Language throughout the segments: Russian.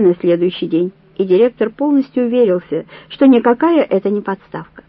на следующий день, и директор полностью уверился, что никакая это не подставка.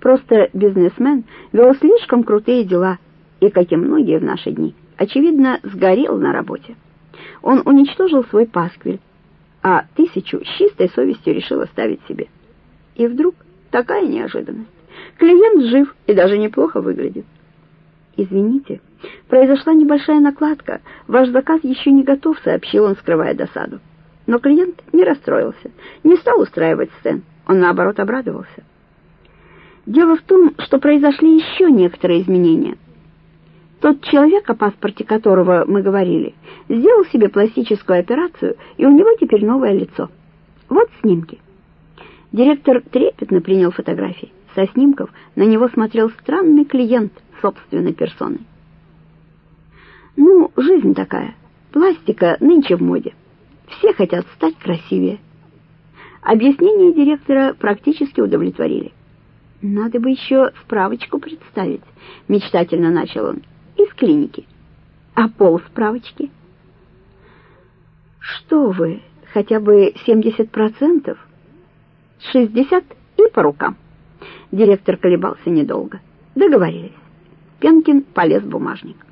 Просто бизнесмен вел слишком крутые дела и, как и многие в наши дни, очевидно, сгорел на работе. Он уничтожил свой пасквиль, а тысячу с чистой совестью решил оставить себе. И вдруг такая неожиданность. Клиент жив и даже неплохо выглядит. «Извините, произошла небольшая накладка. Ваш заказ еще не готов», — сообщил он, скрывая досаду. Но клиент не расстроился, не стал устраивать сцен. Он, наоборот, обрадовался. Дело в том, что произошли еще некоторые изменения. Тот человек, о паспорте которого мы говорили, сделал себе пластическую операцию, и у него теперь новое лицо. Вот снимки. Директор трепетно принял фотографии. Со снимков на него смотрел странный клиент собственной персоной. Ну, жизнь такая. Пластика нынче в моде. Все хотят стать красивее. Объяснения директора практически удовлетворили. «Надо бы еще справочку представить», — мечтательно начал он, — «из клиники». «А пол справочки?» «Что вы, хотя бы 70%?» «60 и по рукам». Директор колебался недолго. Договорились. Пенкин полез в бумажник.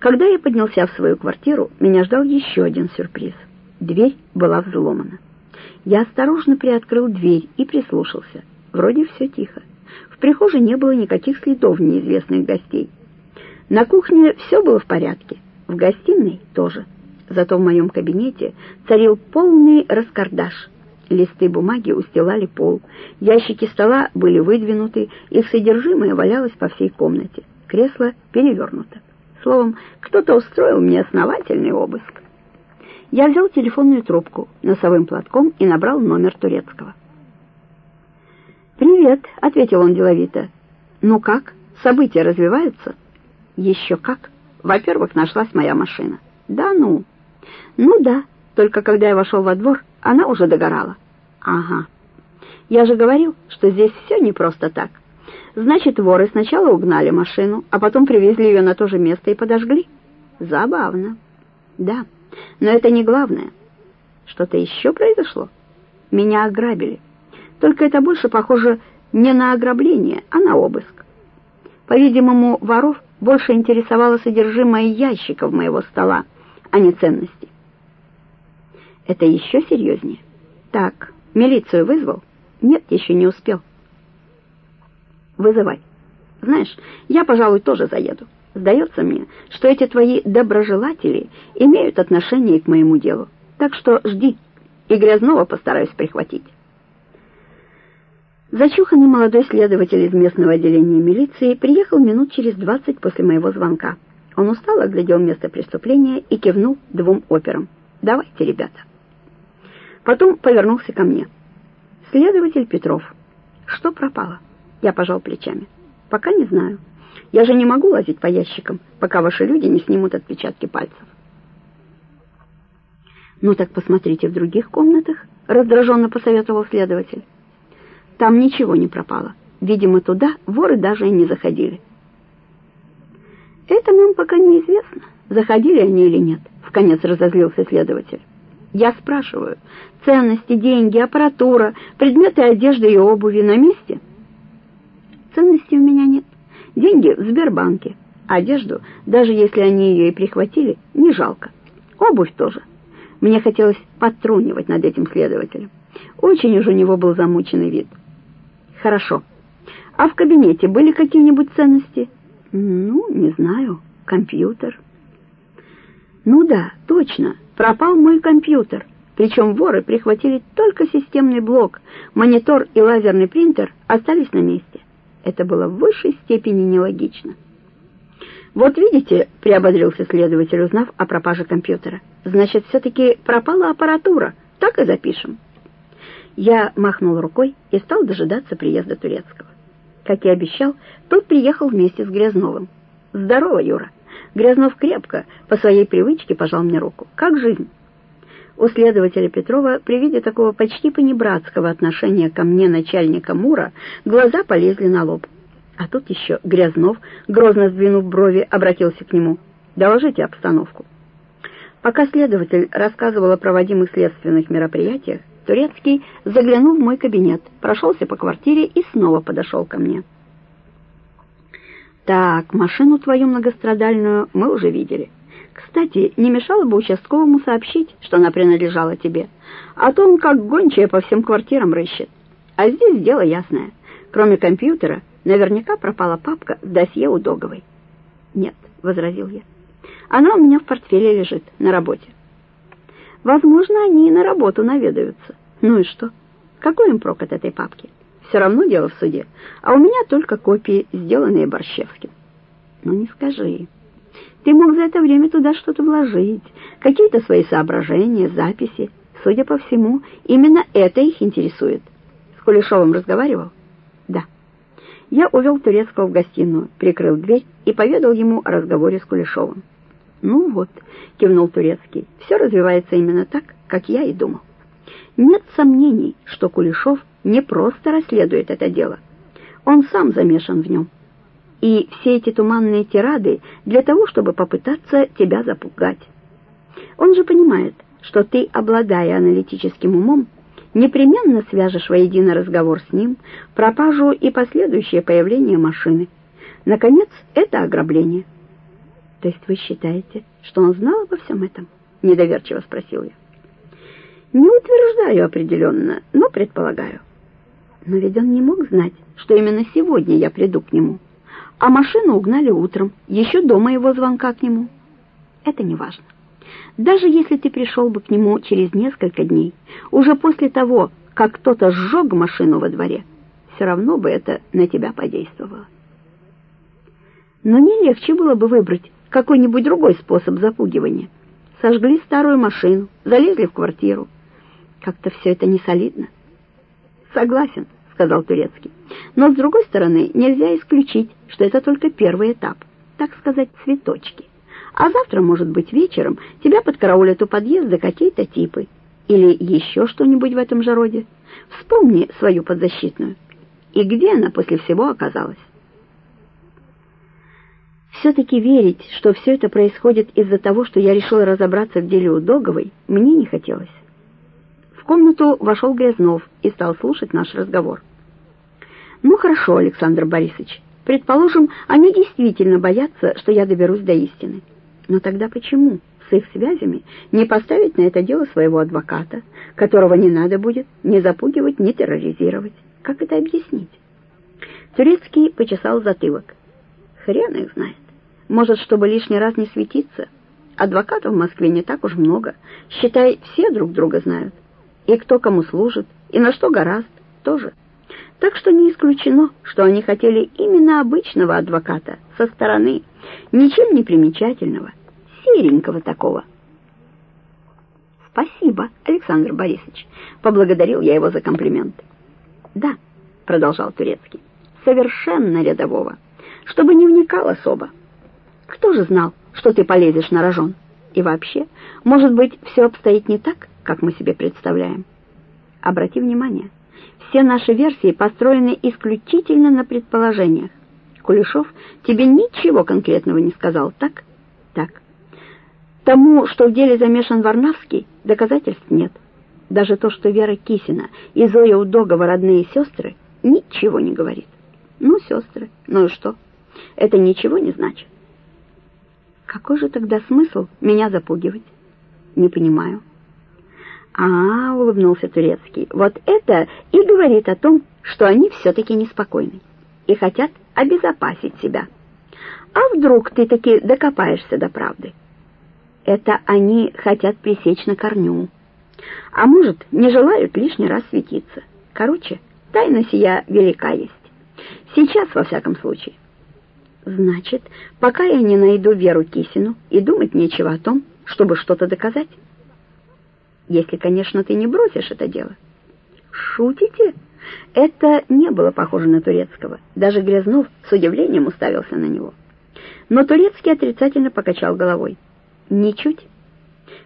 Когда я поднялся в свою квартиру, меня ждал еще один сюрприз. Дверь была взломана. Я осторожно приоткрыл дверь и прислушался. Вроде все тихо. В прихожей не было никаких следов неизвестных гостей. На кухне все было в порядке, в гостиной тоже. Зато в моем кабинете царил полный раскардаш. Листы бумаги устилали пол, ящики стола были выдвинуты, их содержимое валялось по всей комнате. Кресло перевернуто. Словом, кто-то устроил мне основательный обыск. Я взял телефонную трубку носовым платком и набрал номер турецкого. «Привет», — ответил он деловито. «Ну как, события развиваются?» «Еще как. Во-первых, нашлась моя машина». «Да ну?» «Ну да, только когда я вошел во двор, она уже догорала». «Ага. Я же говорил, что здесь все не просто так. Значит, воры сначала угнали машину, а потом привезли ее на то же место и подожгли. Забавно. Да, но это не главное. Что-то еще произошло? Меня ограбили. Только это больше похоже не на ограбление, а на обыск. По-видимому, воров больше интересовало содержимое ящиков моего стола, а не ценности. Это еще серьезнее. Так, милицию вызвал? Нет, еще не успел вызывай. Знаешь, я, пожалуй, тоже заеду. Сдается мне, что эти твои доброжелатели имеют отношение к моему делу. Так что жди, и грязного постараюсь прихватить. Зачуханный молодой следователь из местного отделения милиции приехал минут через двадцать после моего звонка. Он устало оглядел место преступления и кивнул двум операм. «Давайте, ребята». Потом повернулся ко мне. «Следователь Петров, что пропало?» Я пожал плечами. Пока не знаю. Я же не могу лазить по ящикам, пока ваши люди не снимут отпечатки пальцев. Ну так посмотрите в других комнатах, раздраженно посоветовал следователь. Там ничего не пропало. Видимо, туда воры даже и не заходили. Это нам пока неизвестно, заходили они или нет, вконец разозлился следователь. Я спрашиваю, ценности, деньги, аппаратура, предметы одежды и обуви на месте? Ценностей у меня нет. Деньги в Сбербанке. Одежду, даже если они ее и прихватили, не жалко. Обувь тоже. Мне хотелось подтрунивать над этим следователем. Очень уж у него был замученный вид. Хорошо. А в кабинете были какие-нибудь ценности? Ну, не знаю. Компьютер. Ну да, точно. Пропал мой компьютер. Причем воры прихватили только системный блок. Монитор и лазерный принтер остались на месте. Это было в высшей степени нелогично. «Вот видите», — приободрился следователь, узнав о пропаже компьютера, «значит, все-таки пропала аппаратура. Так и запишем». Я махнул рукой и стал дожидаться приезда Турецкого. Как и обещал, тот приехал вместе с Грязновым. «Здорово, Юра!» Грязнов крепко, по своей привычке, пожал мне руку. «Как жизнь?» У следователя Петрова при виде такого почти понебратского отношения ко мне начальника Мура глаза полезли на лоб. А тут еще Грязнов, грозно сдвинув брови, обратился к нему. «Доложите обстановку». Пока следователь рассказывал о проводимых следственных мероприятиях, Турецкий заглянул в мой кабинет, прошелся по квартире и снова подошел ко мне. «Так, машину твою многострадальную мы уже видели. Кстати, не мешало бы участковому сообщить, что она принадлежала тебе, а то он как гончая по всем квартирам рыщет. А здесь дело ясное. Кроме компьютера, наверняка пропала папка с досье у Договой». «Нет», — возразил я. «Она у меня в портфеле лежит, на работе». «Возможно, они и на работу наведаются. Ну и что? Какой им прок от этой папки? Все равно дело в суде, а у меня только копии, сделанные Борщевским». «Ну не скажи. Ты мог за это время туда что-то вложить, какие-то свои соображения, записи. Судя по всему, именно это их интересует». «С Кулешовым разговаривал?» «Да». Я увел Турецкого в гостиную, прикрыл дверь и поведал ему о разговоре с Кулешовым. «Ну вот», — кивнул Турецкий, — «все развивается именно так, как я и думал. Нет сомнений, что Кулешов не просто расследует это дело. Он сам замешан в нем. И все эти туманные тирады для того, чтобы попытаться тебя запугать. Он же понимает, что ты, обладая аналитическим умом, непременно свяжешь воедино разговор с ним, пропажу и последующее появление машины. Наконец, это ограбление. То есть вы считаете, что он знал обо всем этом? Недоверчиво спросил я. Не утверждаю определенно, но предполагаю. Но ведь он не мог знать, что именно сегодня я приду к нему. А машину угнали утром, еще до моего звонка к нему. Это не важно. Даже если ты пришел бы к нему через несколько дней, уже после того, как кто-то сжег машину во дворе, все равно бы это на тебя подействовало. Но не легче было бы выбрать какой-нибудь другой способ запугивания. Сожгли старую машину, залезли в квартиру. Как-то все это не солидно. Согласен, сказал Турецкий. Но с другой стороны, нельзя исключить, что это только первый этап, так сказать, цветочки. А завтра, может быть, вечером тебя подкараулят у подъезда какие-то типы. Или еще что-нибудь в этом же роде. Вспомни свою подзащитную. И где она после всего оказалась? Все-таки верить, что все это происходит из-за того, что я решила разобраться в деле Удоговой, мне не хотелось. В комнату вошел Грязнов и стал слушать наш разговор. «Ну хорошо, Александр Борисович, предположим, они действительно боятся, что я доберусь до истины. Но тогда почему с их связями не поставить на это дело своего адвоката, которого не надо будет ни запугивать, ни терроризировать? Как это объяснить? Турецкий почесал затылок. Хрен их знает. Может, чтобы лишний раз не светиться? Адвокатов в Москве не так уж много. Считай, все друг друга знают. И кто кому служит, и на что гораст, тоже. Так что не исключено, что они хотели именно обычного адвоката, со стороны, ничем не примечательного, серенького такого. «Спасибо, Александр Борисович», — поблагодарил я его за комплимент. «Да», — продолжал Турецкий, — «совершенно рядового, чтобы не вникал особо. Кто же знал, что ты полезешь на рожон? И вообще, может быть, все обстоит не так, как мы себе представляем? Обрати внимание, все наши версии построены исключительно на предположениях. Кулешов тебе ничего конкретного не сказал, так? Так. Тому, что в деле замешан Варнавский, доказательств нет. Даже то, что Вера Кисина и Зоя Удогова родные сестры, ничего не говорит. Ну, сестры, ну и что? Это ничего не значит. Какой же тогда смысл меня запугивать? Не понимаю. А, улыбнулся Турецкий, вот это и говорит о том, что они все-таки неспокойны и хотят обезопасить себя. А вдруг ты таки докопаешься до правды? Это они хотят пресечь на корню. А может, не желают лишний раз светиться. Короче, тайна сия велика есть. Сейчас, во всяком случае. Значит, пока я не найду Веру Кисину, и думать нечего о том, чтобы что-то доказать. Если, конечно, ты не бросишь это дело. Шутите? Это не было похоже на турецкого. Даже Грязнов с удивлением уставился на него. Но турецкий отрицательно покачал головой. Ничуть.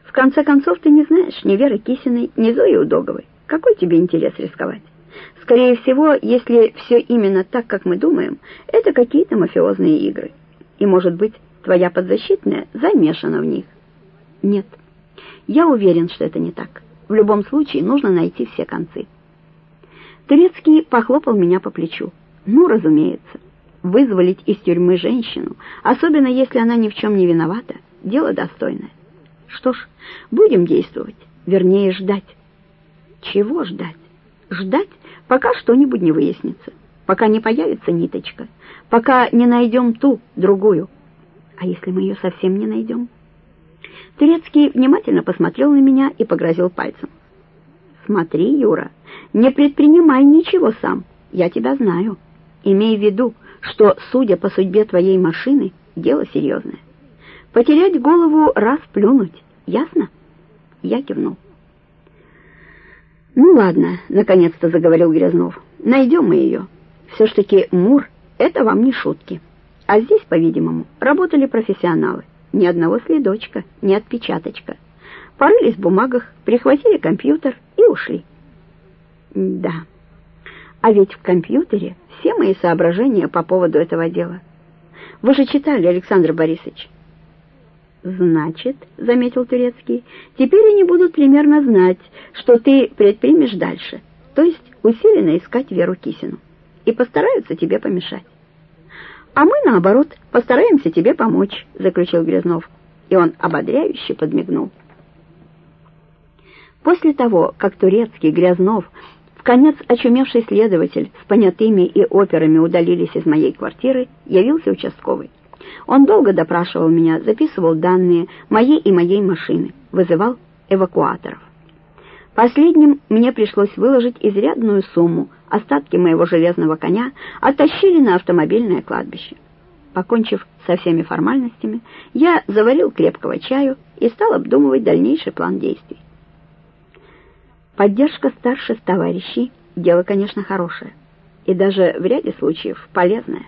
В конце концов, ты не знаешь ни Веры Кисиной, ни Зои Удоговой. Какой тебе интерес рисковать? Скорее всего, если все именно так, как мы думаем, это какие-то мафиозные игры. И, может быть, твоя подзащитная замешана в них. Нет. Я уверен, что это не так. В любом случае нужно найти все концы. Турецкий похлопал меня по плечу. Ну, разумеется, вызволить из тюрьмы женщину, особенно если она ни в чем не виновата, дело достойное. Что ж, будем действовать, вернее, ждать. Чего ждать? Ждать, пока что-нибудь не выяснится, пока не появится ниточка, пока не найдем ту, другую. А если мы ее совсем не найдем? Турецкий внимательно посмотрел на меня и погрозил пальцем. «Смотри, Юра, не предпринимай ничего сам, я тебя знаю. Имей в виду, что, судя по судьбе твоей машины, дело серьезное. Потерять голову раз плюнуть, ясно?» Я кивнул. «Ну ладно», — наконец-то заговорил Грязнов, — «найдем мы ее. Все ж таки Мур — это вам не шутки. А здесь, по-видимому, работали профессионалы. Ни одного следочка, ни отпечаточка. Порылись в бумагах, прихватили компьютер и ушли. Да, а ведь в компьютере все мои соображения по поводу этого дела. Вы же читали, Александр Борисович. Значит, заметил Турецкий, теперь они будут примерно знать, что ты предпримешь дальше, то есть усиленно искать Веру Кисину, и постараются тебе помешать. «А мы, наоборот, постараемся тебе помочь», — заключил Грязнов. И он ободряюще подмигнул. После того, как турецкий Грязнов, в конец очумевший следователь с понятыми и операми удалились из моей квартиры, явился участковый. Он долго допрашивал меня, записывал данные моей и моей машины, вызывал эвакуаторов. Последним мне пришлось выложить изрядную сумму. Остатки моего железного коня оттащили на автомобильное кладбище. Покончив со всеми формальностями, я заварил крепкого чаю и стал обдумывать дальнейший план действий. Поддержка старших товарищей — дело, конечно, хорошее, и даже в ряде случаев полезное.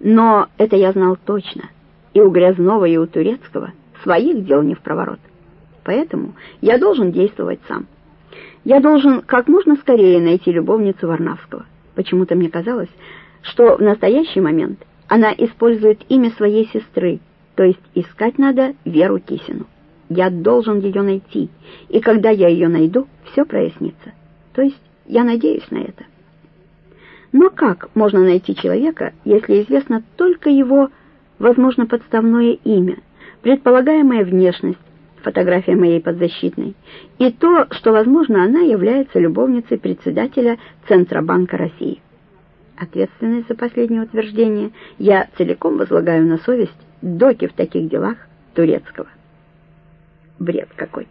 Но это я знал точно, и у Грязнова, и у Турецкого своих дел не в проворот. Поэтому я должен действовать сам. Я должен как можно скорее найти любовницу Варнавского. Почему-то мне казалось, что в настоящий момент она использует имя своей сестры, то есть искать надо Веру Кисину. Я должен ее найти, и когда я ее найду, все прояснится. То есть я надеюсь на это. Но как можно найти человека, если известно только его, возможно, подставное имя, предполагаемая внешность, фотография моей подзащитной, и то, что, возможно, она является любовницей председателя Центробанка России. Ответственность за последнее утверждение я целиком возлагаю на совесть доки в таких делах турецкого. Бред какой-то.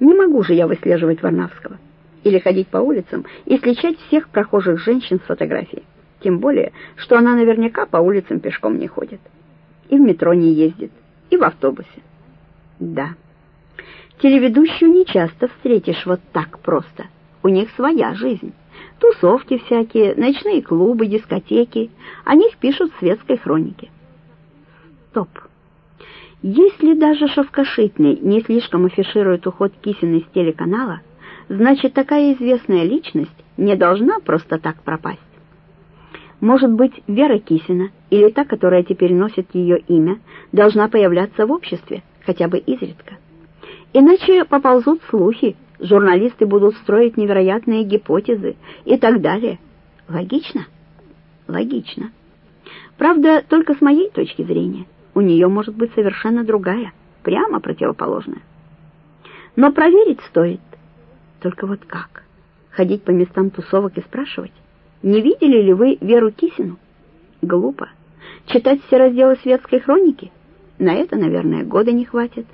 Не могу же я выслеживать Варнавского или ходить по улицам и сличать всех прохожих женщин с фотографией. Тем более, что она наверняка по улицам пешком не ходит. И в метро не ездит, и в автобусе. Да. Телеведущую не часто встретишь вот так просто. У них своя жизнь. Тусовки всякие, ночные клубы, дискотеки. О них пишут в светской хронике. Стоп. Если даже Шовкошитный не слишком афиширует уход Кисиной с телеканала, значит, такая известная личность не должна просто так пропасть. Может быть, Вера Кисина, или та, которая теперь носит ее имя, должна появляться в обществе, хотя бы изредка. Иначе поползут слухи, журналисты будут строить невероятные гипотезы и так далее. Логично? Логично. Правда, только с моей точки зрения. У нее может быть совершенно другая, прямо противоположная. Но проверить стоит. Только вот как? Ходить по местам тусовок и спрашивать? Не видели ли вы Веру Кисину? Глупо. Читать все разделы светской хроники? На это, наверное, года не хватит.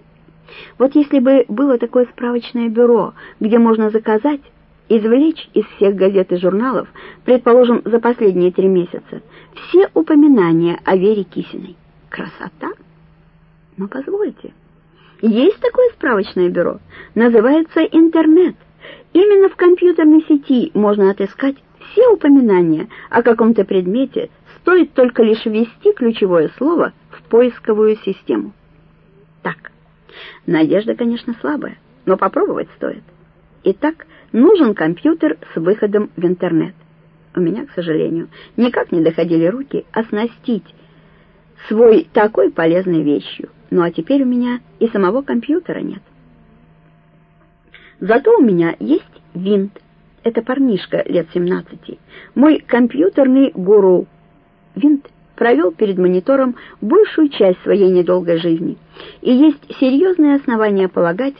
Вот если бы было такое справочное бюро, где можно заказать, извлечь из всех газет и журналов, предположим, за последние три месяца, все упоминания о Вере Кисиной. Красота! Но позвольте, есть такое справочное бюро, называется интернет. Именно в компьютерной сети можно отыскать все упоминания о каком-то предмете, стоит только лишь ввести ключевое слово поисковую систему. Так, надежда, конечно, слабая, но попробовать стоит. Итак, нужен компьютер с выходом в интернет. У меня, к сожалению, никак не доходили руки оснастить свой такой полезной вещью. Ну а теперь у меня и самого компьютера нет. Зато у меня есть винт. Это парнишка лет 17. Мой компьютерный гуру. Винт провел перед монитором большую часть своей недолгой жизни, и есть серьезные основания полагать,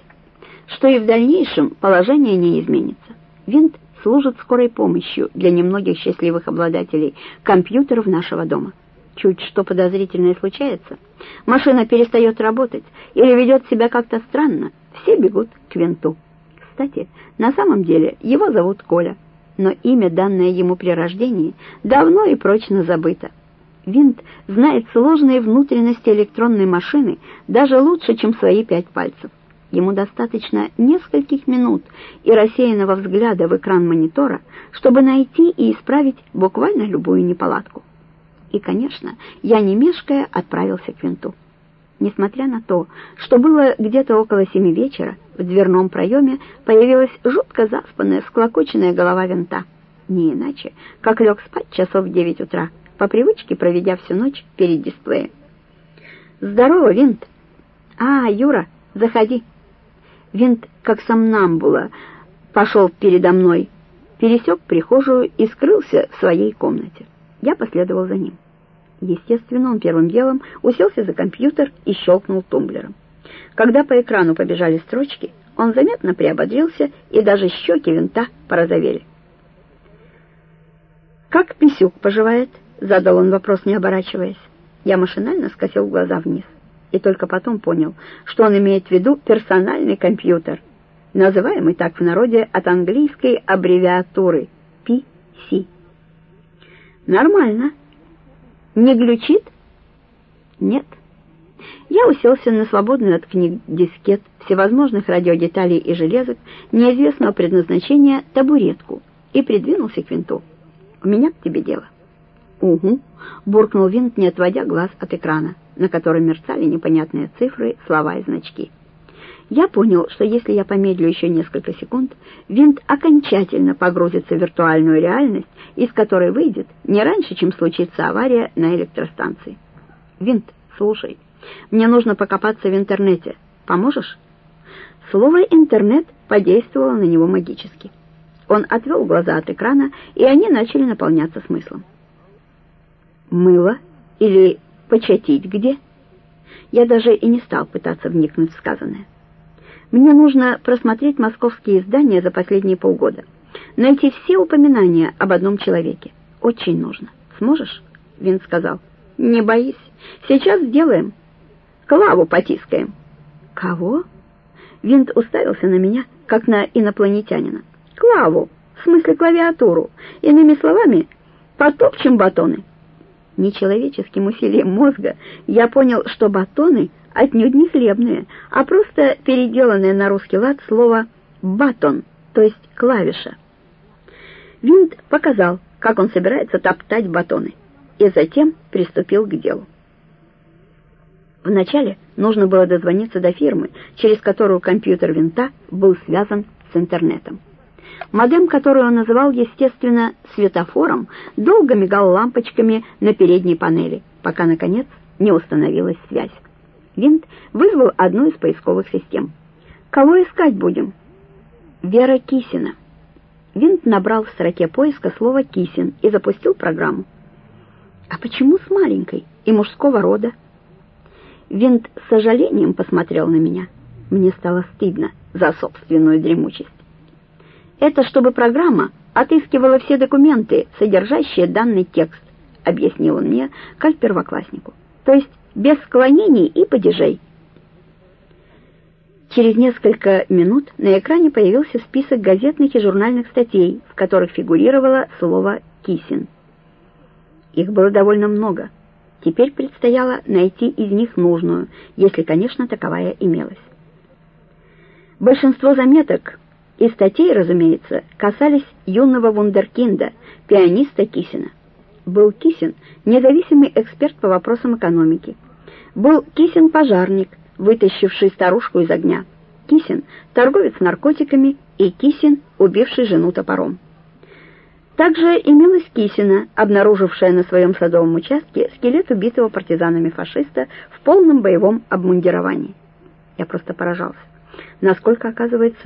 что и в дальнейшем положение не изменится. Винт служит скорой помощью для немногих счастливых обладателей компьютеров нашего дома. Чуть что подозрительное случается, машина перестает работать или ведет себя как-то странно, все бегут к винту. Кстати, на самом деле его зовут Коля, но имя, данное ему при рождении, давно и прочно забыто. Винт знает сложные внутренности электронной машины даже лучше, чем свои пять пальцев. Ему достаточно нескольких минут и рассеянного взгляда в экран монитора, чтобы найти и исправить буквально любую неполадку. И, конечно, я не мешкая отправился к винту. Несмотря на то, что было где-то около семи вечера, в дверном проеме появилась жутко заспанная, склокоченная голова винта. Не иначе, как лег спать часов в девять утра, по привычке проведя всю ночь перед дисплеем. «Здорово, Винт!» «А, Юра, заходи!» Винт, как сомнамбула, пошел передо мной, пересек прихожую и скрылся в своей комнате. Я последовал за ним. Естественно, он первым делом уселся за компьютер и щелкнул тумблером. Когда по экрану побежали строчки, он заметно приободрился, и даже щеки винта порозовели. «Как Писюк поживает?» — задал он вопрос, не оборачиваясь. Я машинально скосил глаза вниз и только потом понял, что он имеет в виду персональный компьютер, называемый так в народе от английской аббревиатуры PC. «Нормально. Не глючит?» «Нет». Я уселся на свободную от книг дискет, всевозможных радиодеталей и железок, неизвестного предназначения табуретку и придвинулся к винту. «У меня к тебе дело». «Угу», — буркнул винт, не отводя глаз от экрана на котором мерцали непонятные цифры, слова и значки. Я понял, что если я помедлю еще несколько секунд, винт окончательно погрузится в виртуальную реальность, из которой выйдет не раньше, чем случится авария на электростанции. Винт, слушай, мне нужно покопаться в интернете. Поможешь? Слово «интернет» подействовало на него магически. Он отвел глаза от экрана, и они начали наполняться смыслом. «Мыло или початить где? Я даже и не стал пытаться вникнуть в сказанное. Мне нужно просмотреть московские издания за последние полгода, найти все упоминания об одном человеке. Очень нужно. Сможешь? Вин сказал. Не боись. Сейчас сделаем. Клаву потискаем. Кого? Винт уставился на меня, как на инопланетянина. Клаву, в смысле клавиатуру. Иными словами, потопчем батоны нечеловеческим усилием мозга я понял, что батоны отнюдь не хлебные, а просто переделанное на русский лад слово «батон», то есть клавиша. Винт показал, как он собирается топтать батоны, и затем приступил к делу. Вначале нужно было дозвониться до фирмы, через которую компьютер винта был связан с интернетом. Модем, который он называл, естественно, светофором, долго мигал лампочками на передней панели, пока, наконец, не установилась связь. Винт вызвал одну из поисковых систем. «Кого искать будем?» «Вера Кисина». Винт набрал в строке поиска слово «Кисин» и запустил программу. «А почему с маленькой и мужского рода?» Винт с сожалением посмотрел на меня. Мне стало стыдно за собственную дремучесть. Это чтобы программа отыскивала все документы, содержащие данный текст, объяснил он мне, как первокласснику. То есть без склонений и падежей. Через несколько минут на экране появился список газетных и журнальных статей, в которых фигурировало слово «кисин». Их было довольно много. Теперь предстояло найти из них нужную, если, конечно, таковая имелась. Большинство заметок и статей, разумеется, касались юного вундеркинда, пианиста Кисина. Был Кисин независимый эксперт по вопросам экономики. Был Кисин-пожарник, вытащивший старушку из огня. Кисин — торговец наркотиками и Кисин, убивший жену топором. Также имелась Кисина, обнаружившая на своем садовом участке скелет убитого партизанами фашиста в полном боевом обмундировании. Я просто поражался. Насколько, оказывается,